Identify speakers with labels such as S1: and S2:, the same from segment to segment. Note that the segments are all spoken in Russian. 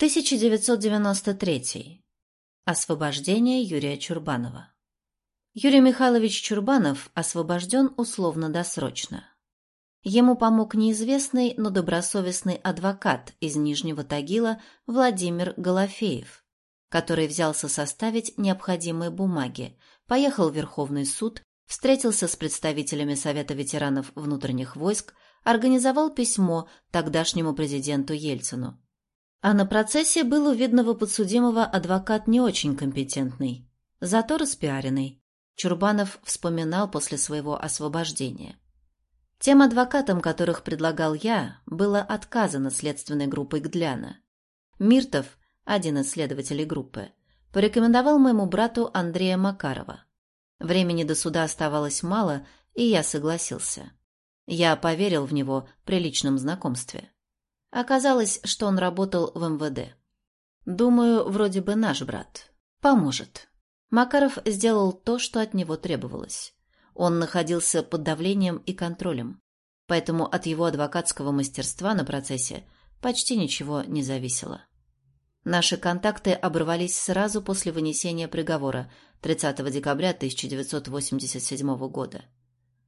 S1: 1993. Освобождение Юрия Чурбанова. Юрий Михайлович Чурбанов освобожден условно-досрочно. Ему помог неизвестный, но добросовестный адвокат из Нижнего Тагила Владимир Голофеев, который взялся составить необходимые бумаги, поехал в Верховный суд, встретился с представителями Совета ветеранов внутренних войск, организовал письмо тогдашнему президенту Ельцину. А на процессе был у видного подсудимого адвокат не очень компетентный, зато распиаренный. Чурбанов вспоминал после своего освобождения. Тем адвокатам, которых предлагал я, было отказано следственной группой Гдляна. Миртов, один из следователей группы, порекомендовал моему брату Андрея Макарова. Времени до суда оставалось мало, и я согласился. Я поверил в него при личном знакомстве. Оказалось, что он работал в МВД. Думаю, вроде бы наш брат. Поможет. Макаров сделал то, что от него требовалось. Он находился под давлением и контролем, поэтому от его адвокатского мастерства на процессе почти ничего не зависело. Наши контакты оборвались сразу после вынесения приговора 30 декабря 1987 года.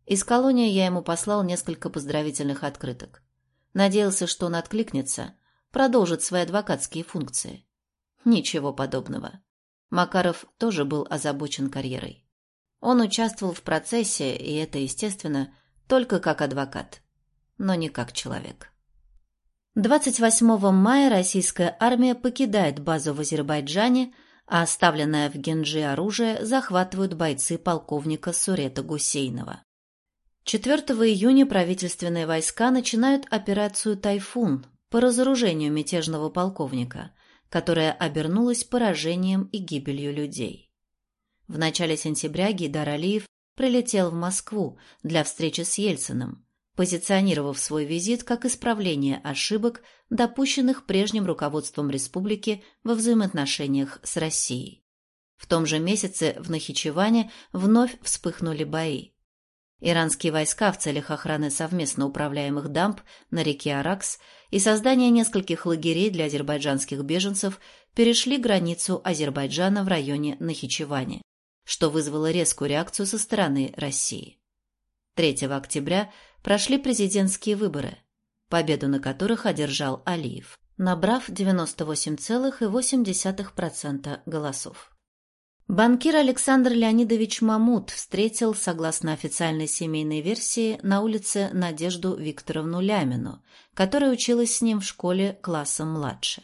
S1: Из колонии я ему послал несколько поздравительных открыток. Надеялся, что он откликнется, продолжит свои адвокатские функции. Ничего подобного. Макаров тоже был озабочен карьерой. Он участвовал в процессе, и это, естественно, только как адвокат, но не как человек. 28 мая российская армия покидает базу в Азербайджане, а оставленное в Генджи оружие захватывают бойцы полковника Сурета Гусейнова. 4 июня правительственные войска начинают операцию «Тайфун» по разоружению мятежного полковника, которая обернулась поражением и гибелью людей. В начале сентября Гидар Алиев прилетел в Москву для встречи с Ельциным, позиционировав свой визит как исправление ошибок, допущенных прежним руководством республики во взаимоотношениях с Россией. В том же месяце в Нахичеване вновь вспыхнули бои. Иранские войска в целях охраны совместно управляемых дамб на реке Аракс и создания нескольких лагерей для азербайджанских беженцев перешли границу Азербайджана в районе Нахичевани, что вызвало резкую реакцию со стороны России. 3 октября прошли президентские выборы, победу на которых одержал Алиев, набрав 98,8% голосов. Банкир Александр Леонидович Мамут встретил, согласно официальной семейной версии, на улице Надежду Викторовну Лямину, которая училась с ним в школе классом младше.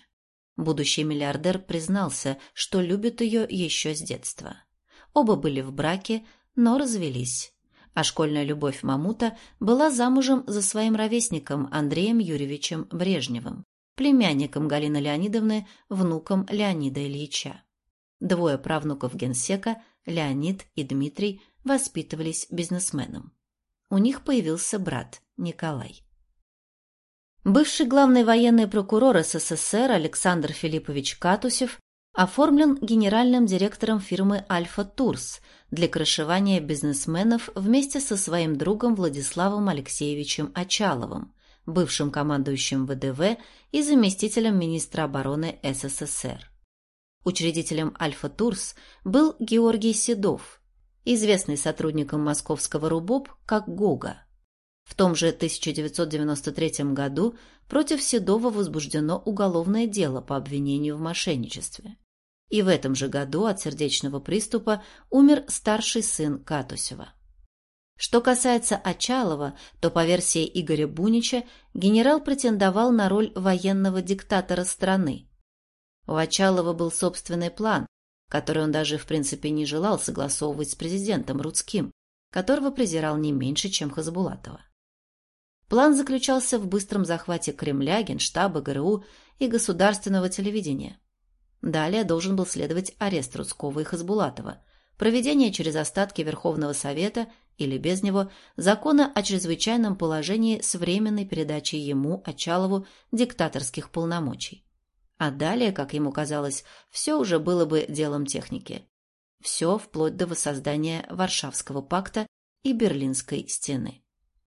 S1: Будущий миллиардер признался, что любит ее еще с детства. Оба были в браке, но развелись а школьная любовь Мамута была замужем за своим ровесником Андреем Юрьевичем Брежневым, племянником Галины Леонидовны, внуком Леонида Ильича. Двое правнуков генсека, Леонид и Дмитрий, воспитывались бизнесменом. У них появился брат Николай. Бывший главный военный прокурор СССР Александр Филиппович Катусев оформлен генеральным директором фирмы «Альфа Турс» для крышевания бизнесменов вместе со своим другом Владиславом Алексеевичем Очаловым, бывшим командующим ВДВ и заместителем министра обороны СССР. Учредителем «Альфа Турс» был Георгий Седов, известный сотрудником московского РУБОП как Гога. В том же 1993 году против Седова возбуждено уголовное дело по обвинению в мошенничестве. И в этом же году от сердечного приступа умер старший сын Катусева. Что касается Очалова, то по версии Игоря Бунича генерал претендовал на роль военного диктатора страны. У Очалова был собственный план, который он даже в принципе не желал согласовывать с президентом Рудским, которого презирал не меньше, чем Хазбулатова. План заключался в быстром захвате Кремля, Генштаба, ГРУ и государственного телевидения. Далее должен был следовать арест Рудского и Хасбулатова, проведение через остатки Верховного Совета или без него закона о чрезвычайном положении с временной передачей ему, Очалову, диктаторских полномочий. А далее, как ему казалось, все уже было бы делом техники. Все вплоть до воссоздания Варшавского пакта и Берлинской стены.